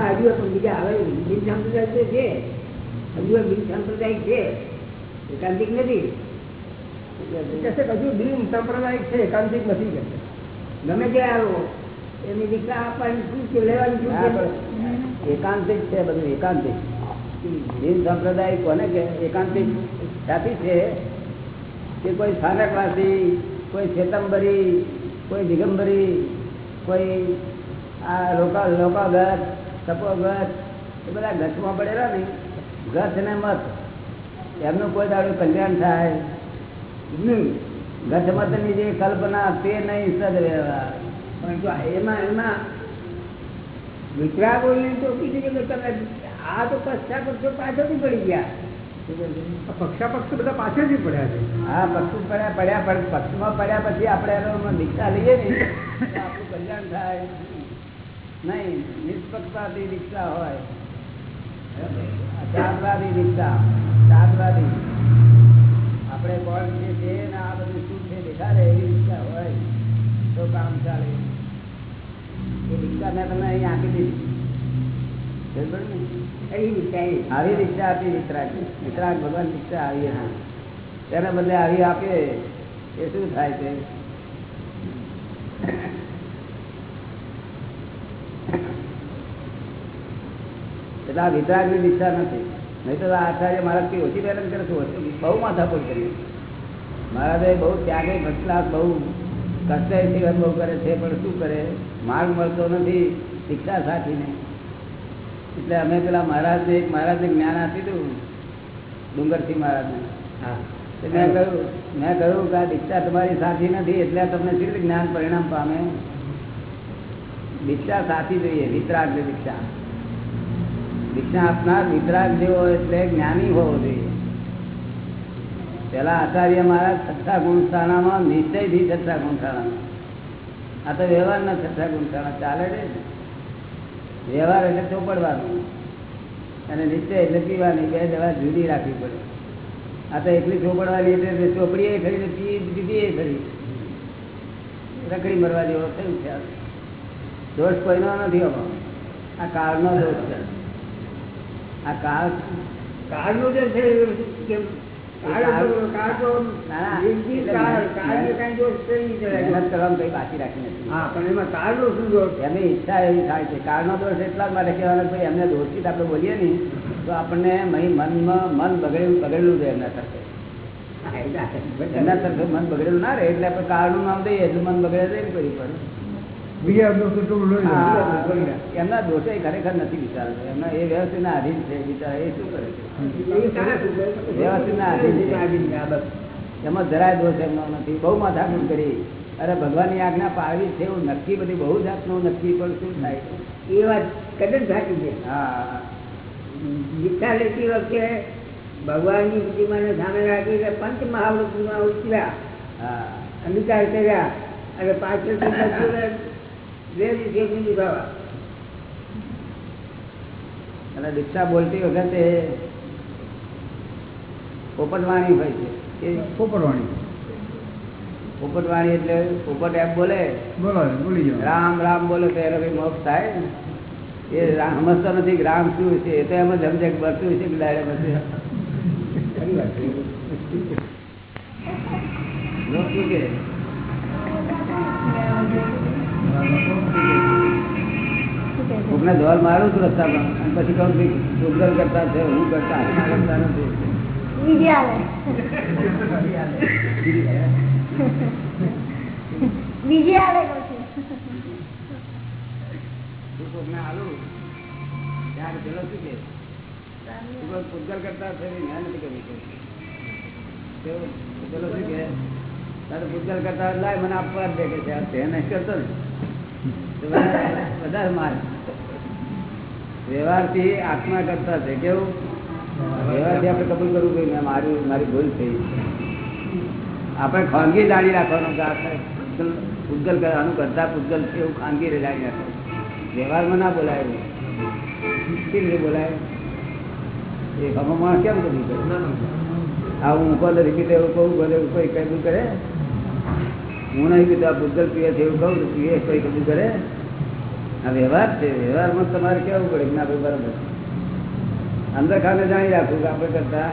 હજુ હતું બીજા હવે બિન સાંપ્રદાયિક તો છે હજુ બિન સાંપ્રદાયિક છે એકાંતિક નથી. હજુ બિન સાંપ્રદાયિક છે એકાંતિક નથી કે. ગમે તે આવો એની દીકરા આપવાની શું છે લેવાની શું એકાંતિક છે બધું એકાંતિક. બિન સાંપ્રદાયિક કોને કે? એકાંતિક સાથી છે કે કોઈ સ્થાનકવાસી કોઈ શ્વેતંબરી કોઈ દિગંબરી કોઈ આ લોકા લોકાગત તપોગત એ બધા ગતમાં પડેલા ને. ગત ને મત એમનું કોઈ દાડું કલ્યાણ થાય. નહીં ગતમતની જે કલ્પના તે નહીં સદવ્યવહાર. પણ જો એમાં એમાં વિતરાગોને તો કીધું કે તમે આ તો પશ્ચા પક્ષો પાછળથી પડી ગયા. પક્ષા પક્ષ બધા પાછળથી પડ્યા છે. હા પક્ષ પડ્યા પડ્યા પક્ષમાં પડ્યા પછી આપણે એનો દીક્ષા લઈએ ને આપણું કલ્યાણ થાય. નહીં નિષ્પક્ષપાતી દીક્ષા હોય ચારવાદી દીક્ષા ચારવાદી આપણે કોણ છે તે ને આ બધું શું છે દેખાડે એવી દીક્ષા હોય તો કામ ચાલે. એ દીક્ષા મેં તમને અહીં આપી દીધી. બરોબર ને? એવી દીક્ષા એ. આવી દીક્ષા આપી વિતરાગ. વિતરાગ ભગવાન દીક્ષા આવી હતી. તેના બદલે આવી આપે એ શું થાય છે? એટલે આ વિતરાગની દીક્ષા નથી. નહીં તો આચાર્ય મહારાજ ઓછી પહેલા કરે છે બહુ માથાપોટ કરી મહારાજે બહુ ત્યાગે ભટલા બહુ કષ્ટ અનુભવ બહુ કરે છે પણ શું કરે? માર્ગ મળતો નથી દીક્ષા સાથીને એટલે અમે પેલા મહારાજને એક મહારાજને જ્ઞાન આપી દઉં ડુંગરસિંહ મહારાજને. હા. મેં કહ્યું મેં કહ્યું કે આ દીક્ષા તમારી સાથી નથી એટલે તમને રીતે જ્ઞાન પરિણામ પામે? દીક્ષા સાથી જોઈએ વિતરાગ દીક્ષા દીક્ષા આપનાર વિતરાગ જેવો એટલે જ્ઞાની હોવો જોઈએ. પેલા આચાર્ય મારા છઠ્ઠા ગુણશાળામાં નિશ્ચયથી છઠ્ઠા ગુણશાળામાં આ તો વ્યવહારના છઠ્ઠા ગુણશાળા ચાલે છે વ્યવહાર એટલે ચોપડવાનું. અને નિશ્ચય એટલે પીવાની, બે દવા જુદી રાખવી પડે. આ તો એટલી ચોપડવાની એટલે ચોપડીએ ખરી પી એ ખરી. રખડી મરવા જેવો થયું છે. દોષ કોઈનો નથી અમારો આ કાળનો દોષ છે. આ કાળ કાળનો જે છે છે એમની ઈચ્છા એવી થાય છે. કાળનો દોષ એટલા માટે કહેવાનો એમને દોષિત આપડે બોલીએ ને તો આપણને મન મનમાં મન બગડેલું બગડેલું રહે એમના તરફે એમના તરફે મન બગડેલું ના રહે એટલે આપણે કાળનું નામ દઈએ એટલું મન બગડે નહીં કરી પણ. એમના દોષે ખરેખર નથી વિચાર એમના એ વ્યવસ્થિતના આધીન છે વિચાર એ શું કરે છે? એ સારા શું કરે? વ્યવસ્થિતના આધીન છે. આધીન છે, આ બસ. એમાં જરાય દોષ એમનો નથી. બહુ માથાકૂટ કરી. અરે ભગવાનની આજ્ઞા પાડવી છે એવું નક્કી બધી બહુ જાતનું નક્કી પણ શું થાય? એ વાત કદમ સાચી છે. હા દીક્ષા લેતી વખતે ભગવાનની પ્રતિમાને સામે રાખી પંચ મહાવૃત્તિમાં ઉતર્યા. હા. અંગીકાર કર્યા. અને પાછળથી પછી બે દિવસે નિભાવા અને દીક્ષા બોલતી વખતે પોપટવાણી હોય છે. કે પોપટવાણી. પોપટવાણી એટલે પોપટ એમ બોલે બોલો બોલી રામ રામ બોલે તો એનો કઈ મોક્ષ થાય. ને એ સમજતો નથી રામ શું છે એ તો એમ જ સમજે બરતું છે કે ડાયરે બસે. ખરી વાત છે. કોકને ધોલ મારું છું રસ્તામાં અને પછી કહું કે ઉદ્ગલ કરતા છે હું કરતા કરતા નથી. બીજી આવે. કોકને આલું? ત્યારે પેલો શું કે? તું કરતા છે ને કરી પેલો શું કે? તારે પૂજગલ કરતા લાય મને આપવા જ દે કે છે નહીં કરતો ને. વધારે માર વ્યવહારથી આત્મા કરતા છે કેવું? વ્યવહારથી આપણે કબૂલ કરવું જોઈએ મેં મારી મારી ભૂલ થઈ. આપણે ખાનગી જાણી રાખવાનું કે આ પૂજગલ કરવાનું કરતા પૂજગલ છે એવું ખાનગી જાણી રાખવાનું વ્યવહારમાં ના બોલાય. કેવી રીતે બોલાય? એ ખમો માણસ કેમ કબૂલ કરે? આ હું કોને એવું કહું ભલે કોઈ કબૂલ કરે. હું નહીં કીધું, આ ભૂતગલ પીએ છે એવું કહું પીએ કોઈ કબૂલ કરે આ વ્યવહાર છે વ્યવહારમાં તમારે કેવું પડે ના ભાઈ, બરાબર. અંદર ખાને જાણી રાખવું કે આપણે કરતા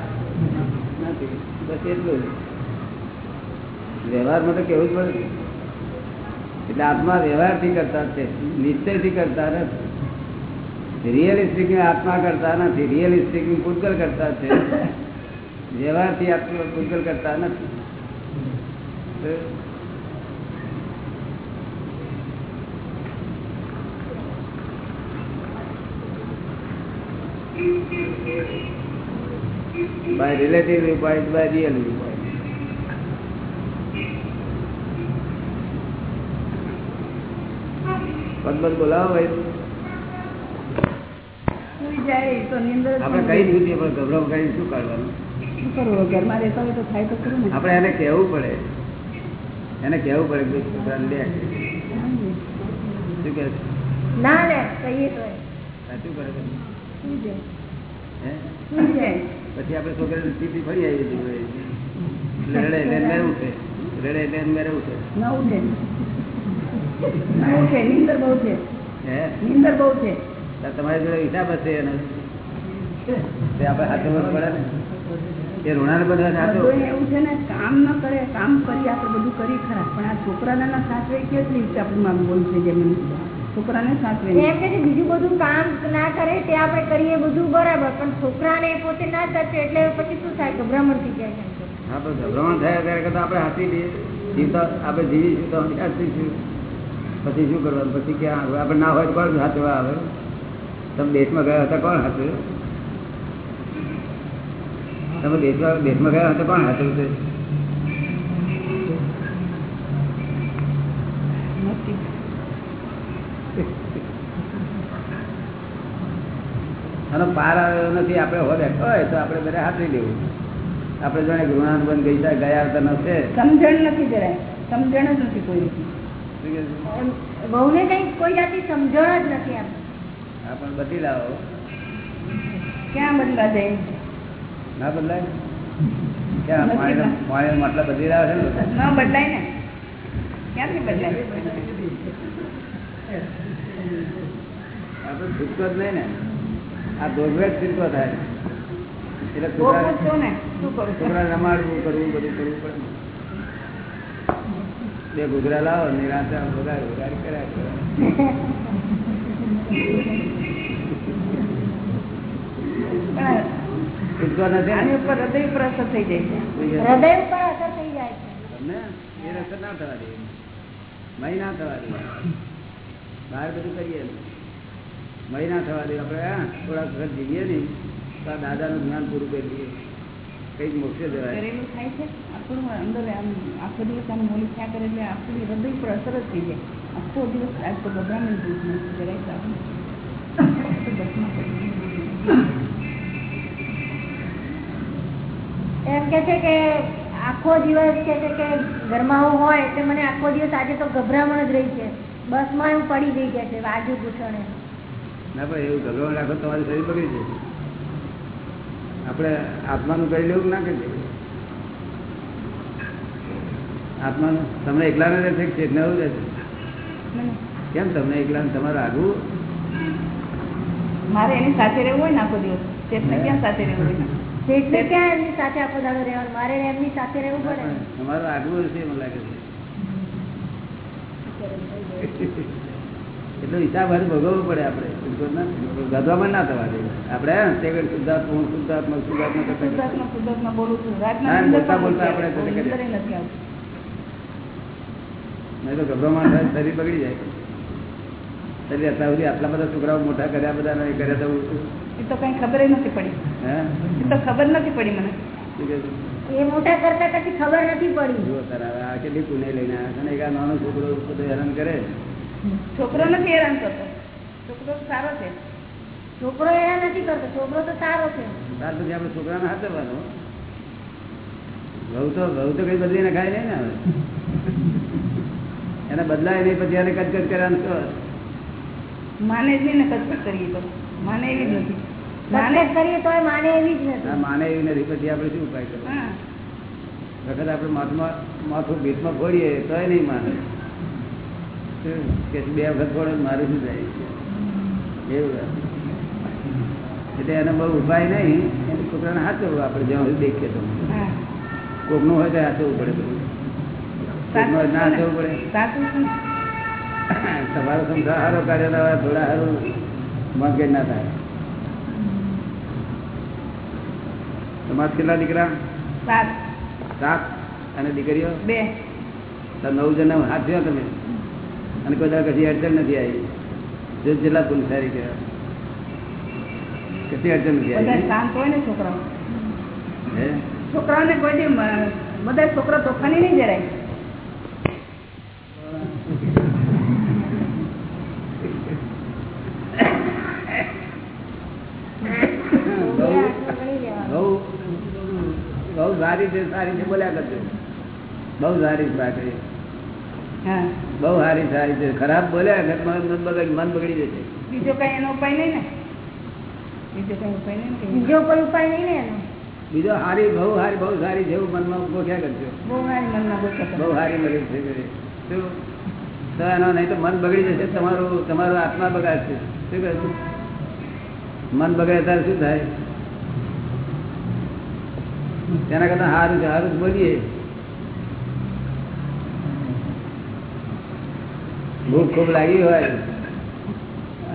નથી. બસ એટલું વ્યવહારમાં તો કેવું જ પડે. એટલે આત્મા વ્યવહારથી કરતા છે, નિશ્ચયથી કરતા નથી. રિયલિસ્ટિક આત્મા કરતા નથી રિયલિસ્ટિક ભૂતગલ કરતા છે. વ્યવહારથી આત્મા ભૂતગલ કરતા નથી. By relative viewpoint, by real viewpoint. પદ પદ બોલાવો ભાઈ. સુઈ જાય તો નિંદર જ આપણે કઈ છૂટીએ પણ ગભરાવ કરી શું કાઢવાનું ઘરમાં રહેતા હોય તો થાય તો ખરું આપણે એને કહેવું પડે. એને કહેવું પડે કે છોકરાને લે. શું કે ના લે સાચું કરે પછી આપણે છોકરાને ટીપી ફરી આવી હતી રડે એટલે મેરે ઉઠે રડે એટલે મેરે ઉઠે. ન ન તમારી જોડે હિસાબ હશે એનો. તે હાથે પડે ને. એ ઋણાને બધા હાથો એવું છે ને કામ ન કરે કામ કરી આપડે બધું કરી ખરા. પણ આ છોકરા ના સાચવે કેટલી હિસાબમાં બોલશે જેમ છોકરાને સાચવે એમ કે બીજું બધું કામ ના કરે તે આપણે કરીએ બધું બરાબર પણ છોકરાને એ પોતે ના સાચવે એટલે પછી શું થાય? ગભરામણ થઈ જાય છે. હા તો ગભરામણ થયા ત્યારે કરતા આપણે હાથી લઈએ જીવતા આપણે જીવીશું તો હાથીશું પછી શું કરવાનું? પછી ક્યાં? આવે આપણે ના હોય તો કોણ હાથવા આવે? તમે દેશમાં ગયા હતા કોણ હાથવે? તમે દેશમાં દેશમાં ગયા હતા કોણ હાથવું છે નથી. આનો પાર આવ્યો નથી આપણે હો બેઠો હોય તો આપણે બધા હાથવી લેવું. આપણે જાણે ગૃહાનુબંધ ગઈ ગયા આવતા નથી સમજણ નથી જરાય. સમજણ જ નથી કોઈ. વહુને કઈ કોઈ જાતિ સમજણ જ નથી આમ હા પણ બદલી લાવો. ક્યાં બદલા જાય? ના બદલાય? ક્યાં? પાણી. પાણી બદલી. લાવે છે ના બદલાય ને. ક્યાંથી બદલાય? આપણે છૂટકો જ નહીં ને. આ દોરવે જ થાય. એટલે છોકરા રમાડવું કરવું બધું કરવું પડે. બે ઘૂઘરા લાવો નિરાશા વગાડ વગાડ કર્યા. બહાર બધું કરીએ. મહી ના થવા દે. આપણે, હા, થોડાક વખત જીવીએ નહીં તો આ દાદાનું જ્ઞાન પૂરું કરી દઈએ. કંઈક મોક્ષે જવાય. આખો દિવસ તો તો તો કે છે કે આખો દિવસ કે છે ઘરમાં હોય, એટલે મને આખો દિવસ આજે તો ગભરામણ જ રહી છે. બસમાં એવું પડી ગઈ ગયા છે બાજુ ઘૂંટણે ના ભાઈ એવું ગભરાણ રાખો તમારું શરીર બગડી જાય. આપણે આત્માનું કરી લેવું કે ના કરી આત્માનું તમને એકલાને રહેશે કે નવું રહેશે કેમ તમને એકલાને? તમારું આગવું મારે એની સાથે રહેવું હોય ને આખો દિવસ. ચેતને ક્યાં સાથે રહેવું હોય? એટલે ક્યાં એમની સાથે આખો દાડો રહેવાનું? મારે એમની સાથે રહેવું પડે. તમારું આગવું હશે મને લાગે છે. એટલો હિસાબ હારે ભોગવવો પડે આપણે. ગધવામાં ના થવા દે. આપણે તે શુદ્ધાત્મા હું શુદ્ધાત્મા શુદ્ધાત્મા કરતા કરતા. શુદ્ધાત્મા શુદ્ધાત્મા બોલું છું. રાતના હા, નીંદર બોલતા બોલતા આપણે. નહીં તો ગભરામાં શરીર બગડી જાય. શરીર અત્યાર સુધી આટલા બધા છોકરાઓ મોટા કર્યા બધા નહીં કર્યા તો. એ તો કઈ ખબર નથી પડી. હે? એ તો ખબર નથી પડી મને? એ મોટા કરતા કશી ખબર નથી પડી. જો તારા આ કેટલી કુને લઈને આવ્યા છે ને? એક નાનો છોકરો બધું હેરાન કરે. છોકરો નથી હેરાન કરતો. છોકરો સારો છે. છોકરો હેરાન નથી કરતો. છોકરો તો સારો છે. ત્યાર પછી આપણે છોકરાને હાથવાનું ઘઉં તો ઘઉં તો કઈ બદલીને ખાય નહીં ને હવે. એને બદલાય નહીં પછી એને કચકચ કરવાનું તો. માને જ નહીં ને કચકચ કરીએ તો. માને એવી જ નથી. માને કરીએ તો માને એવી જ નથી. માને એવી નથી. પછી આપણે શું ઉપાય કરવો હા. વખત આપણે માથમાં માથું ભીતમાં ફોડીએ તોય નહીં માને. કે બે વખત પડે મારું શું થાય? એવું એટલે એનો બહુ ઉપાય નહીં. એને છોકરાને હાચવું આપણે જ્યાં સુધી દેખીએ તો. કોકનું હોય તો હાચવું પડે બધું. ના પડે? તમારો સારો કાર્ય હોય થોડા સારું મગજ ના થાય. તમારા કેટલા દીકરા? સાત. સાત. અને દીકરીઓ? બે. નવ જણા હાથ તમે? અને કોઈ દાડો કશી અડચણ નથી આવી. જો જેટલા પુનસારી ગયા કશી અડચણ નથી આવી. શાંત હોય ને છોકરાઓ? હે? છોકરાઓને કોઈ બધા છોકરા તોફાની નહીં જરાય. બહુ સારી છે સારી છે બોલ્યા કરજો. બહુ સારી છે બાકી હા. બહુ સારી સારી છે. ખરાબ બોલ્યા એટલે મન મન બગડી મન બગડી જશે બીજો કઈ એનો ઉપાય નહીં ને? બીજો કઈ ઉપાય નહીં બીજો કોઈ ઉપાય નહીં ને એનો? બીજો હારી બહુ હારી બહુ સારી છે એવું મનમાં ગોખ્યા કરજો. બહુ મારી મનમાં ગોઠવણ. બહુ સારી મદદ છે તો એનો નહીં તો મન બગડી જશે તમારું તમારો આત્મા બગાડશે. શું કહે મન બગડે ત્યારે શું થાય? તેના કરતા સારું છે સારું જ બોલીએ. ભૂખ ખૂબ લાગી હોય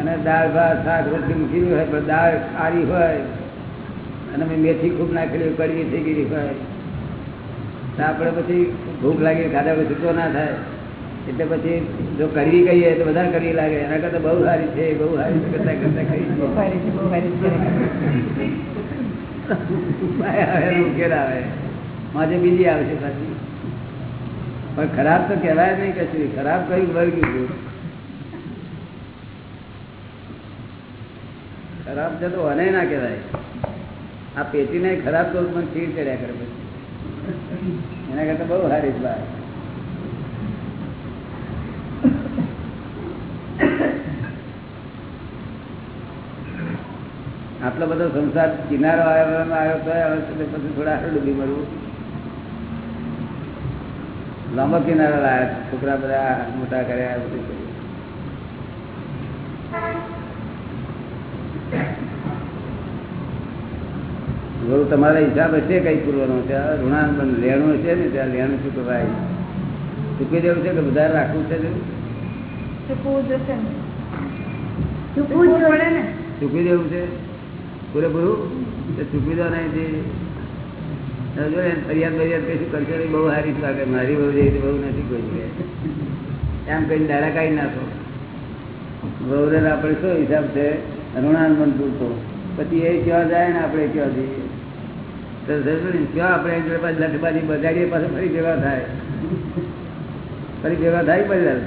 અને દાળ ભાત શાક રોટલી મૂકી હોય પણ દાળ સારી હોય અને મેથી ખૂબ નાખેલી હોય, કડવી થઈ ગયેલી હોય તો આપણે પછી ભૂખ લાગી ખાધા પછી તો ના થાય. એટલે પછી જો કરવી કહીએ તો વધારે કરવી લાગે એના કરતા બહુ સારી છે બહુ સારી છે કરતા કરતા એનો ઉકેલ આવે. માજે બીજી આવશે પાછી. પણ ખરાબ તો કહેવાય નહીં કશું ખરાબ કયું વર્ગ્યું ખરાબ છે તો અને ના કહેવાય. આ પેટીને ખરાબ તો પણ ખીર ચડ્યા કરે પછી. એના કરતા બહુ સારી વાત. આટલો બધો સંસાર કિનારો આવ્યો આવ્યો તો પછી થોડા આગળ ડૂબી મળવું લાંબો કિનારા લાયા છોકરા બધા મોટા કર્યા બધું કર્યું. તમારા હિસાબ હશે કઈ પૂર્વનો ત્યાં પણ લેણું હશે ને ત્યાં લેણું ચૂકવાય ચૂકી દેવું છે કે વધારે રાખવું છે ચૂકવું દેવું છે? પૂરેપૂરું? ચૂકવી દો નહીં ફરિયાદ ફરિયાદ કશું કરશે નહીં બહુ સારી જ લાગે. મારી બહુ જઈ બહુ નથી કોઈ એમ કઈ દાડા કાઢી નાખો. બહુને આપણે શું હિસાબ છે? ઋણાનુબંધ પૂરતો પછી એ ક્યાં જાય ને આપણે ક્યાં જઈએ? તો ક્યાં આપણે જોડે પાછી લઠબાજી બજાડીએ પાછું ફરી ભેગા થાય. ફરી ભેગા થાય બધા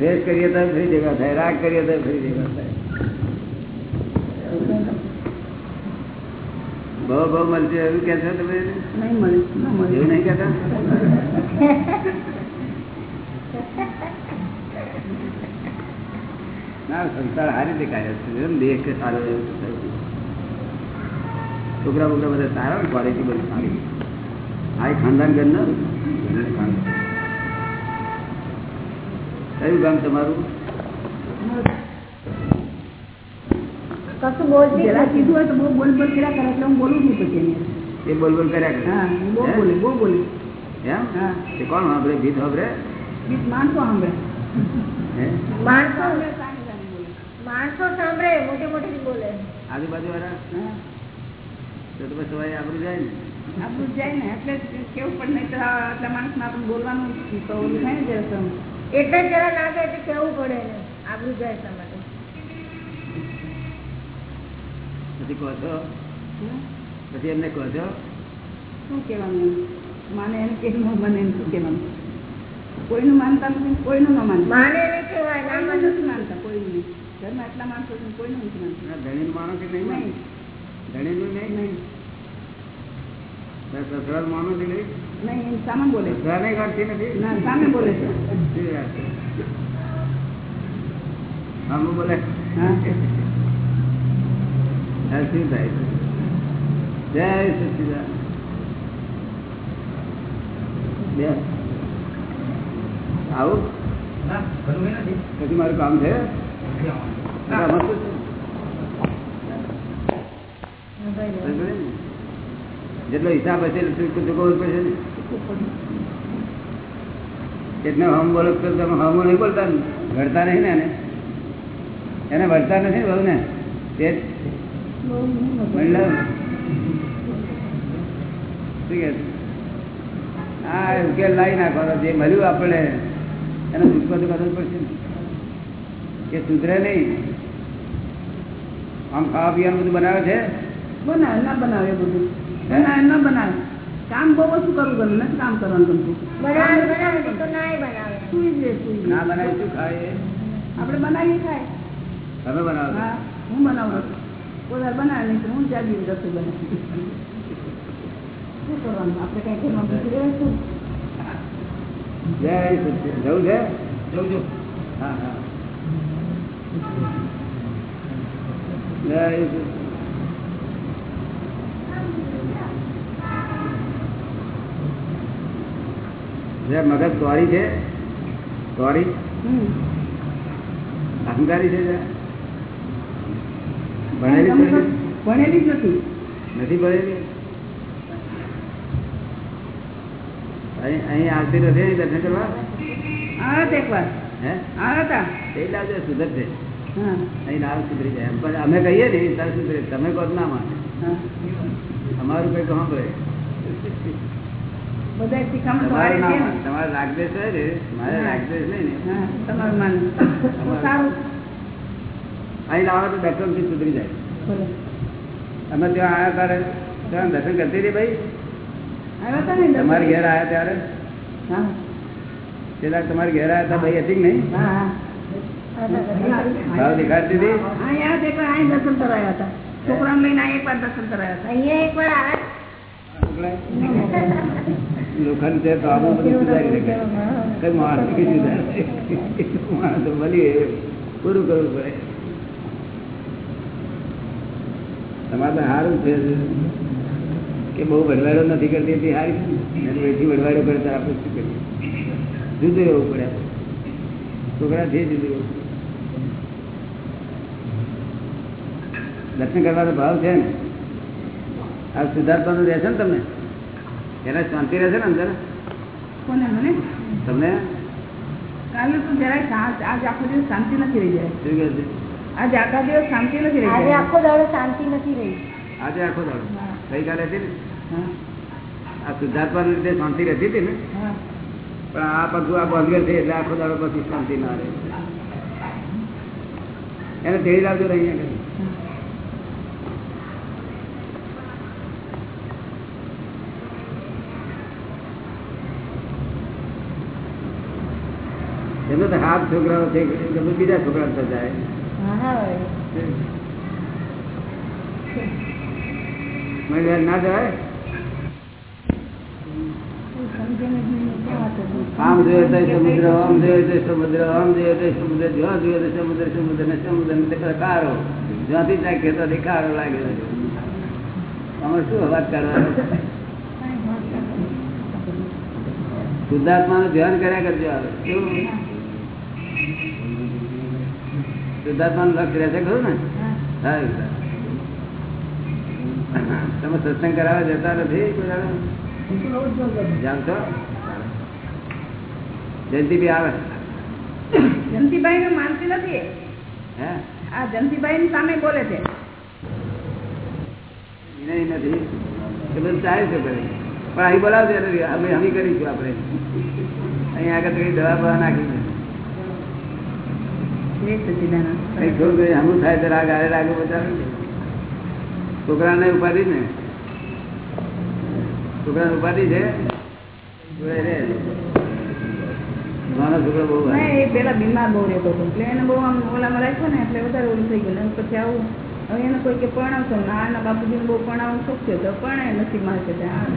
દેશ કરીએ તો ફરી ભેગા થાય રાગ કરીએ તો ફરી ભેગા થાય. બહુ બહુ મળશે એવું કે છો તમે? એવું નહીં કેતા ના સંસાર આ રીતે કાર્ય છે. દેહ કે સારો એવું થયું. છોકરા બોકરા બધા સારા ને ક્વોલિટી બધી સારી આ એક ખાનદાન ઘર ના કયું ગામ તમારું? કશું બોલતી જ પેલા કીધું હોય તો બહુ બોલ બોલ કર્યા કરે એટલે હું બોલું છું પછી એ બોલ બોલ કર્યા કરે. હા બહુ બોલે બહુ બોલે. એમ? હા. તે કોણ વાપરે? ભીત વાપરે? ભીત માણસો સાંભળે. માણસો સાંભળે, સાંભળે, સાંભળે બોલે. માણસો સાંભળે મોટી મોટી બોલે. આજુબાજુ વાળા હા. તો તો સવારે આપણું જાય ને. આપણું જાય ને એટલે કેવું પણ નહીં આટલા માણસ આટલા આપણે બોલવાનું તો થાય ને જરા એટલે જરા લાગે એટલે કેવું પડે ને આબરું જાય પછી કહો છો? પછી એમને કહો છો? શું કહેવાનું એમ? માને એમ કે મને એમ શું કહેવાનું? કોઈનું માનતા નથી કોઈનું ન માનતા. માને નહીં કહેવાય ના માને. નથી માનતા કોઈનું નહીં. ઘરમાં એટલા માણસો છે ને કોઈનું નથી માનતા. ધણીનું માનો કે નહીં? નહીં. ધણીનું નહીં? નહીં. તારે સસરાનું માનો કે નહીં? નહીં એમ સામે બોલે છે. સસરાને ગણતી નથી? ના સામે બોલે છે. છે? સામું બોલે? હા. શું થાય જય સચિદાન આવું પછી મારું કામ છે? જેટલો હિસાબ હશે ચૂકવવું પડશે એટલે હમ બોલો તો તમે હમ નહીં બોલતા ને. નહીં ને એને. એને વળતા નથી બહુ ને તે? હા ઉકેલ લાવી નાખવાનો જે મળ્યું આપણે. એનો દુઃખ તો કરવું પડશે ને. કે સુધરે નહીં. આમ ખાવા પીવાનું બધું બનાવે છે? બનાવે ના બનાવે બધું. બનાવે ના બનાવે. કામ બહુ ઓછું કરવું ગમે નથી કામ કરવાનું ગમતું. ના બનાવી. શું ખાય એ? આપણે બનાવીએ ખાય. તમે બનાવો હા હું બનાવું. કોઈ બનાવે તો હું જાગી રસોઈ બનાવી શું કરવાનું આપણે કઈ ઘરમાં બીજું રહેશું જય સચ્ચિદાનંદ. જવું છે હા હા. મગજ તોરી છે તોરી હમ. અહંકારી છે જે? ભણેલી ભણેલી જ નથી. નથી ભણેલી? અહીં અહીં આવતી નથી દર્શન કરવા? આવ્યા એક વાર. હે? આવ્યા એ લાવજો સુધરશે અહીં નાવ સુધરી જાય. એમ પણ અમે કહીએ ને તાર સુધરે. તમે કહો ના માને. હા. અમારું કઈ કહો પડે તમારે રાગદેશ મારે રાગદેશ નહીં ને. તમારું માન. સારું. અહીં લાવો તો દર્શનથી સુધરી જાય. અમે ત્યાં આવ્યા ત્યારે ત્યાં દર્શન કરતી હતી ભાઈ? આવ્યા તમારે ઘેર આવ્યા ત્યારે? પેલા તમારે ઘેર આવ્યા હતા ભાઈ હતી નહીં? ભાવ દેખાડતી હતી? દર્શન કરાયા હતા. છોકરાને લઈને એક વાર દર્શન કરાયા હતા. અહીંયા એક વાર આવે. લોખંડ છે તો આમાં બધું સુધારી શકે. કઈ માણસ કઈ સુધારે માણસ તો પૂરું કરવું પડે. તમારે તો સારું છે. કે બહુ વડવાડો નથી કરતી હતી સારી છે અને બેથી વડવાડો કરે તો આપણે શું કરીએ? જુદું રહેવું પડે છોકરાથી જુદું રહેવું પડે. દર્શન કરવાનો ભાવ છે ને? આ સિદ્ધાર્થવાનું રહેશે ને તમને? એને શાંતિ રહેશે ને અંદર? કોને મને? તમને? કાલે તો જરાય શા- આજ આખો દિવસ શાંતિ નથી રહી જાય. શું કહે છે? આજ આખા દિવસ શાંતિ નથી રહી આજે આખો દાડો શાંતિ નથી રહી. આજે આખો દાડો. હા. ગઈકાલે હતી ને? આ શુદ્ધાત્માની રીતે શાંતિ રહેતી હતી ને? પણ આ પગલું આ બંધ છે એટલે આખો દાડો પછી શાંતિ ના રહે. એને તેડી લાવજો ને અહીંયા એમનો તો હાથ છોકરાઓ છે બીજા છોકરા તો જાય હા હા ના સમુદ્ર આમ તો સમુદ્ર આમ તો સમુદ્ર જ્યાં જોઈએ તો સમુદ્ર સમુદ્ર ને સમુદ્ર ને કારો જ્યાંથી ત્યાં ખેતો તે કારો લાગે આમાં શું વાત કરવાનો શુદ્ધાત્મા નું ધ્યાન કર્યા કરજો આવે શુદ્ધાત્મા નું રહે છે ખરું ને. તમે સત્સંગ કરાવવા જતા નથી છો જયંતિભાઈ આવે. જયંતિભાઈ ને માનતી નથી? હે? આ જયંતિભાઈ ની સામે બોલે છે. નહીં નથી. એ બધું ચાલે છે ભાઈ. પણ અહીં બોલાવજો એટલે અમે હમી કરીશું આપણે. અહીં આગળ કઈ દવા બવા નાખી છે જય સચિદાનંદ અહીં થોડું કઈ હમું થાય તો રાગ આરે રાગ બતાવે ને. છોકરાને ઉપાધિ ને છોકરાને ઉપાધિ છે? નાનો છોકરો બહુ પેલા બીમાર બહુ રહેતો હતો. એટલે એને બહુ આમ ઓલામાં રાખ્યો ને એટલે વધારે ઓલું થઈ ગયું. પછી આવું. હવે એને કોઈ કે પરણાવશો ના એના બાપુજીને બહુ પરણાવવાનું શોખ છે તો પરણાય નથી મારે કે ત્યાં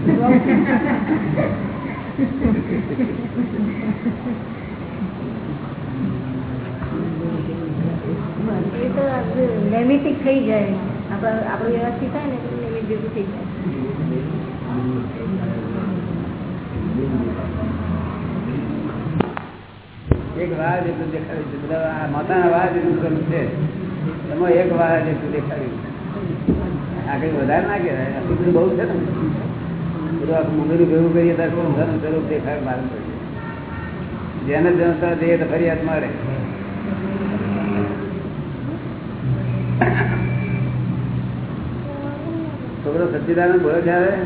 એ તો નૈમિતિક થઈ જાય. આપણા આપણું વ્યવસ્થિત થાય ને તો નિયમિત ભેગું થઈ જાય. એક વાર જેટલું દેખાડ્યું છે, બધા માતાના વાર જેટલું કરવું છે. એમાં એક વાર જેટલું દેખાડ્યું આ કઈ વધારે ના કહેવાય બહુ છે ને. બધું આખું મુંગેરું ભેગું કરીએ ત્યારે સંસારનું સ્વરૂપ દેખાય, મારું જેને જનતા દે તો ફરિયાદ મારે. છોકરો સચિદાનંદ બોલે ત્યારે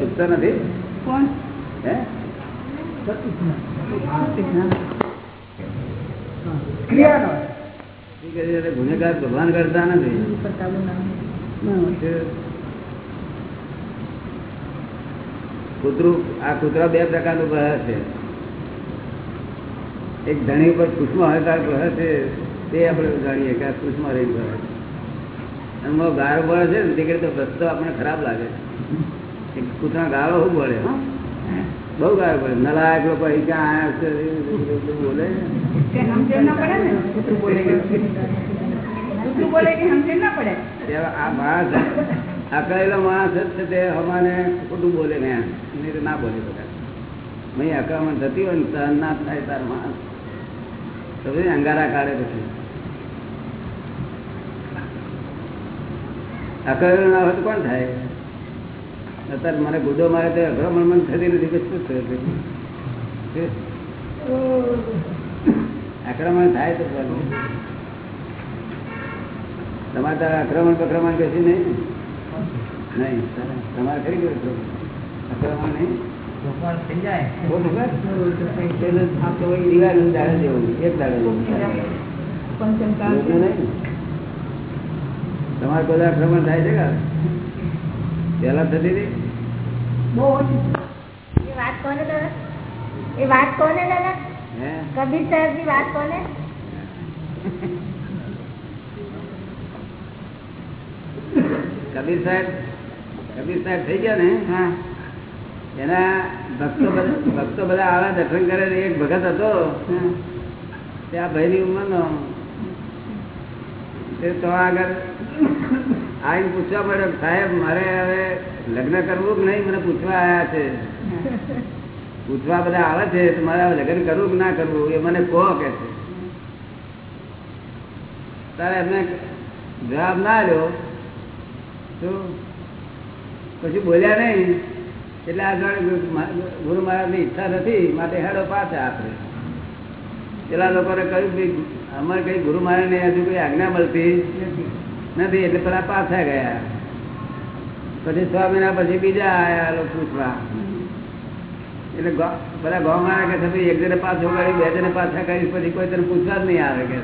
ચૂકતો નથી? કોણ? હે? ગુનેગાર ભગવાન કરતા નથી. કૂતરું આ કૂતરા બે પ્રકારનું ગ્રહ છે. એક ધણી ઉપર કુષ્મ હળકાર ગ્રહ છે. તે આપણે જાણીએ કે આ કુષ્મ રહી ગ્રહ એમાં ગાળો ભરે છે ને તે તો રસ્તો આપણને ખરાબ લાગે છે. કૂતરા ગાળો શું પડે બહુ ગાળો પડે નલાયક લોકો અહીં ક્યાં બોલે આ માણસ અકળેલો માણસ જ છે તે હમાને ખોટું બોલે ને નહીં ના બોલે બધા. મહી અકળામણ થતી હોય ને સહન ના થાય તાર માણસ. તો અંગારા કાઢે પછી. અકળેલો ના હોય તો કોણ થાય? અત્યારે મને ગુદો મારે તો અકળામણ મન થતી નથી પછી શું થયું આક્રમણ થાય તો તમારે તારે આક્રમણ બક્રમણ કશું નહીં? નહીં તમારે ખરી ગયું આક્રમણ નહીં? તો એક દાડો જેવું. નહીં. તમારે કોઈ આક્રમણ થાય છે પેલા થતી હતી? કબીર સાહેબ કબીર સાહેબ થઈ ગયા ને? હા. એના ભક્તો બધા ભક્તો બધા આવા દર્શન કરે એક ભગત હતો. ત્યાં ભાઈની ઉંમરનો. નો તો આગળ આવીને પૂછવા મેડમ સાહેબ, મારે હવે લગ્ન કરવું કે નહીં? મને પૂછવા આવ્યા છે. પૂછવા બધા આવે છે મારે લગ્ન કરવું કે ના કરવું? એ મને કહો કે છે. તારે એમને જવાબ ના લ્યો તો પછી બોલ્યા નહીં. એટલે આગળ ગુરુ મહારાજની ઈચ્છા નથી, માટે હેડો પાછા આપણે. પેલા લોકોને કહ્યું કે અમારે કઈ ગુરુ મહારાજને હજુ કોઈ આજ્ઞા મળતી? નથી એટલે પેલા પાછા ગયા પછી છ મહિના પછી બીજા આયા લોકો પૂછવા એટલે ગો- બધા ગામમાં કે છે ભાઈ એક જણે પાછો કરી બે જણે પાછા કરી પછી કોઈ તને પૂછવા જ નહીં આવે કે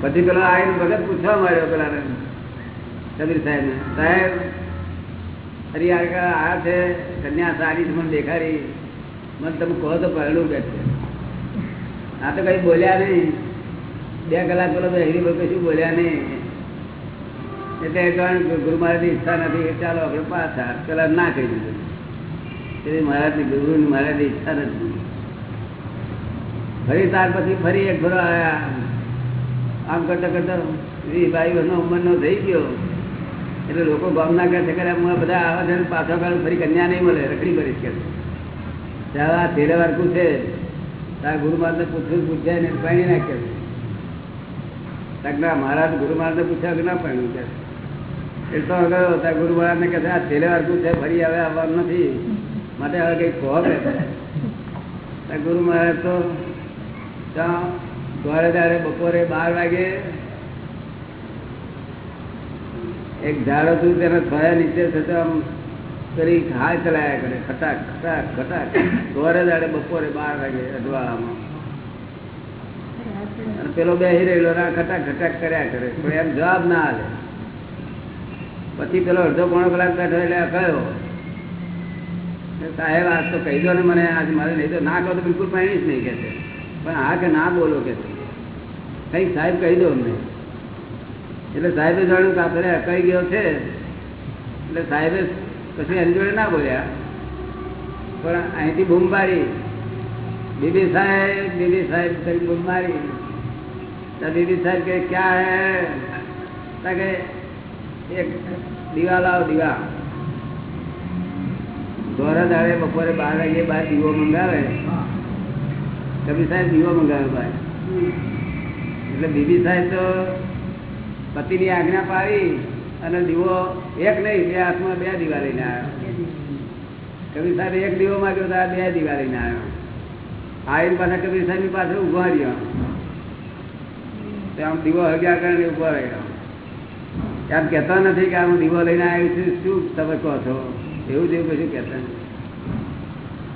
પછી પેલો આવીને ભગત પૂછવા માંડ્યો પેલા કબીર સાહેબ ને સાહેબ હરિયાળકા આ છે કન્યા સારી મને દેખાડી. મને તમે કહો તો પહેલું કે છે આ તો કઈ બોલ્યા નહીં. બે કલાક પેલો હેરી ભાઈ કશું બોલ્યા નહીં. એટલે કારણ ગુરુ મહારાજની ઈચ્છા નથી. ચાલો આપણે પાછા પેલા ના કહી દીધું. એટલે મહારાજની ગુરુની મહારાજની ઈચ્છા નથી. ફરી ત્યાર પછી ફરી એક ઘોડો આવ્યા આમ કરતા કરતા વીસ બાવીસ ઉંમરનો થઈ ગયો. એટલે લોકો ગામના કરે છે બધા આવે છે ને પાછો કાળ ફરી કન્યા નહીં મળે, રખડી કરીશ કે ત્યારે આ તેરે વારકું છે તારા ગુરુ મહારાજ પૂછ્યું, પૂછાય ને પાણી નાખે ના મહારાજ ગુરુ મહારાજ પૂછ્યા કે ના પાણી કે એ તો ગયો તારા ગુરુ મહારાજને કહે છે, આ તેરે વારકું છે, ફરી હવે આવવાનું નથી. માટે હવે કંઈક કહો કે. ગુરુ મહારાજ તો ત્યાં દોડે દાડે બપોરે બાર વાગે એક ઝાડ હતું, તેના થયા નીચે થતા કરી હાથ ચલાયા કરે, ખટાક ખટાક ખટાક. સવારે દાડે બપોરે બાર વાગે અને પેલો બેસી રહેલો ખટાક ખટાક કર્યા કરે, પણ એમ જવાબ ના આવે પછી પેલો અડધો પોણો કલાક બેઠો એટલે કયો? સાહેબ, આજ તો કહી દો ને મને, આજ મારે નહીં તો ના કહો તો બિલકુલ પાણી જ નહીં કે પણ હા કે ના બોલો કે કંઈક સાહેબ કહી દો અમને. એટલે સાહેબે જાણ્યું કે આપણે અકાઈ ગયો છે. એટલે સાહેબે પછી એની જોડે ના બોલ્યા. પણ અહીંથી બૂમ મારી બીબી સાહેબ બીબી સાહેબ કરી બૂમ મારી. તો બીબી સાહેબ કે ક્યાં હે? કે એક દીવા લાવો, દીવા. ધોરા દાડે બપોરે બાર વાગે બાર દીવો મંગાવે. કબીર સાહેબ દીવો મંગાવે ભાઈ એટલે બીબી સાહેબ તો પતિની આજ્ઞા પાડી અને દીવો એક નહીં બે હાથમાં બે દીવા લઈને આવ્યો. કબીર સાહેબ એક દીવો માગ્યો તો આ બે દીવા લઈને આવ્યો. આવીને પાછા કબીર સાહેબની પાસે ઊભા રહ્યો. આમ દીવો હગ્યા કરીને ઊભો રહ્યો. એમ કહેતા નથી કે આમ દીવો લઈને આવ્યો છું શું તમે કહો છો? એવું જેવું કશું કહેતા.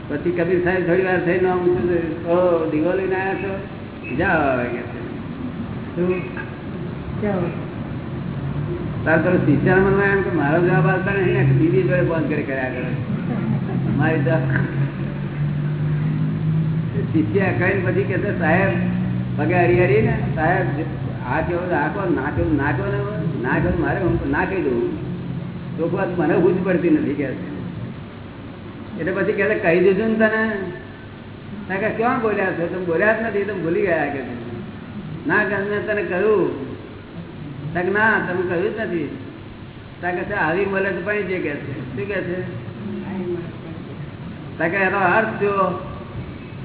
પછી કબીર સાહેબ થોડી વાર થઈને આમ ઊંચું થયું, "ઓ, દીવો લઈને આવ્યા છો? જાઓ કે શું શું તાર પેલો શિષ્યના મનમાં એમ કે મારો જવાબ આવતા નહીં ને, બીજી જોડે બંધ કરી કર્યા કરે. મારી તો શિષ્ય કઈ પછી કે સાહેબ, પગે હરી હરી ને, સાહેબ આ કેવો આખો ના કેવું ના ને મારે હું ના દઉં. તો વાત મને બુજ પડતી નથી કે. એટલે પછી કે કહી દીધું ને તને. કે ક્યાં બોલ્યા છો? તમે બોલ્યા જ નથી તમે ભૂલી ગયા કે ના તને કહ્યું. ના, તમે કહ્યું જ નથી. તા કે આવી મળે તો પણ જે કે છે. શું કે છે? એનો અર્થ જો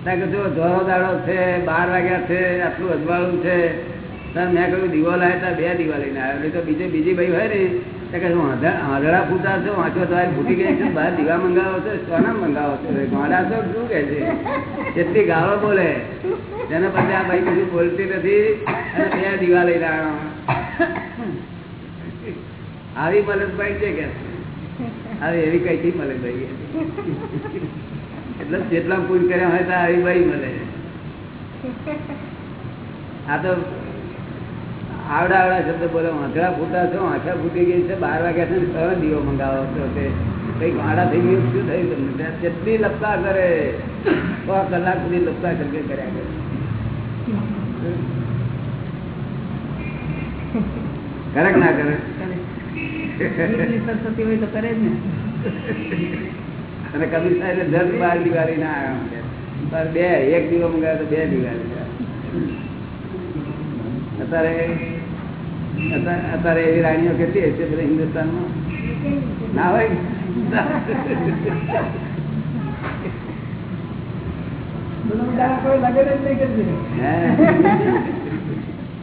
કે જો ધોરો દાડો છે, બાર વાગ્યા છે, આટલું અજવાળું છે મેં કહ્યું દીવો લાવે તાર બે દીવા લઈને આવ્યો. તો બીજે, બીજી ભાઈ હોય ને ત્યાં કે હું આંધળા ફૂટા છો, વાંચો તમારી ફૂટી ગઈ છે, બહાર દીવા મંગાવો છો સોના મંગાવો છો. ગોડા છો, શું કે છે? એટલી ગાળો બોલે, તેના પછી આ ભાઈ કશું બોલતી નથી, અને બે દીવા લઈને આવ્યો. આવી મલકભાઈ છે કે? હવે એવી કઈ થી મલકભાઈ એટલે જેટલા પૂર કર્યા હોય તો આવી ભાઈ મળે આ તો આવડા આવડા શબ્દ બોલો. આંધળા ફૂટા છો, આંખા ફૂટી ગઈ છે, બાર વાગ્યા છે સરળ દીવો મંગાવો છો તે કઈ આડા થઈ ગયું? શું થયું તમને? જેટલી લપતા કરે છ કલાક સુધી લપતા કરકે કર્યા કરે. કરે કે ના કરે? સરસ્વતી હોય તો કરે જ ને અને કબીર સાહેબ દસ બાર દિવાળી ના આવ્યા બે એક દીવો મંગાવ્યો તો બે દિવાળી અત્યારે એવી રાણીઓ કેટલી હશે બધા હિન્દુસ્તાનમાં? ના હોય? કોઈ લગન જ નહીં કરતી હે?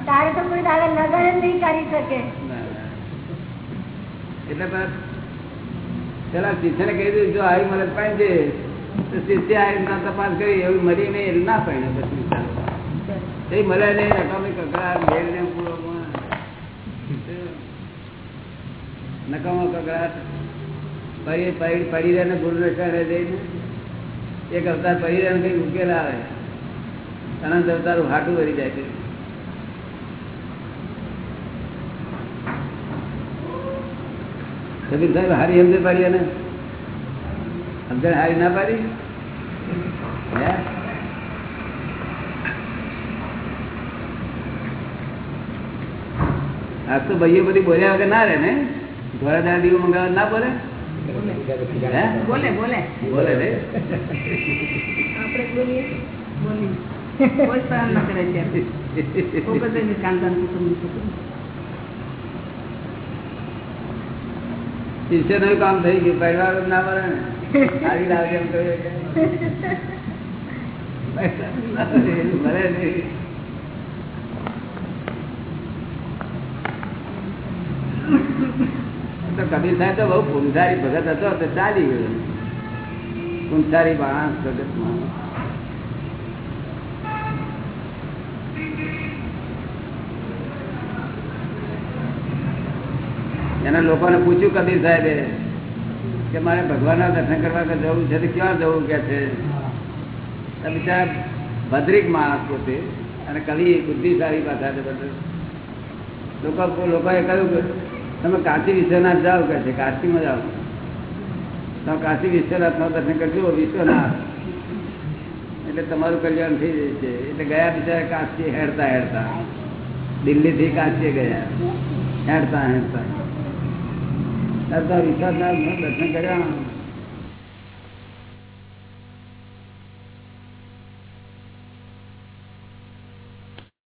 તારે તો કોઈ દાદા લગન નહીં કરી શકે. એટલે બસ પેલા શિષ્યને કહી દીધું જો આવી મદદ પાણી છે તો શિષ્ય આવી ના તપાસ કરી એવું મરી નહીં એટલે ના પાડે પછી એ મળે નહીં નકામી કકડાટ ઘેર ને પૂરો નકામો કકડાટ પડી પડી પડી રહે ને ગુરુ રસાડે જઈને એક અવતાર પડી રહે ને કઈ ઉકેલ આવે. અનંત અવતારું હાટું ભરી જાય છે. કબીર સાહેબ હારી સમજે પાડી એને. સમજણ હારી ના પાડી? આજ તો ભાઈઓ બધી બોલ્યા વગર ના રે ને? ઘોડા દાડા દીવો મંગાવવા ના બોલે? બોલે બોલે. બોલે રે આપણે બોલીએ? બોલી કોઈ સહન ના કરે ત્યારે કોઈ બધાને કાંદાન કુટુંબ કુટુંબ શિષ્યનું કામ થઈ ગયું, પરિવાર ના મળે ને. સારી લાવજે એમ કહ્યું મળે નહીં. તો કબીર સાહેબ તો બહુ પુંસારી ભગત હતો, તો ચાલી ગયો. પુંસારી માણસ, ભગત માણસ. એના લોકોને પૂછ્યું કબીર સાહેબે કે મારે ભગવાનના દર્શન કરવા જવું છે, તો ક્યાં જવું કે છે? બિચારા ભદ્રિક માણસ પોતે અને કવિ બુદ્ધિશાળી પાછા લોકો લોકોએ કહ્યું કે, તમે કાશી વિશ્વનાથ જાઓ કે છે? કાશીમાં જાઓ. તમે કાશી વિશ્વનાથમાં દર્શન કરજો, વિશ્વનાથ. એટલે તમારું કલ્યાણ થઈ જાય છે. એટલે ગયા બિચારા કાશી હેરતા હેરતા. દિલ્હીથી કાશી ગયા. હેરતા વિશ્વનાથ દર્શન કર્યા.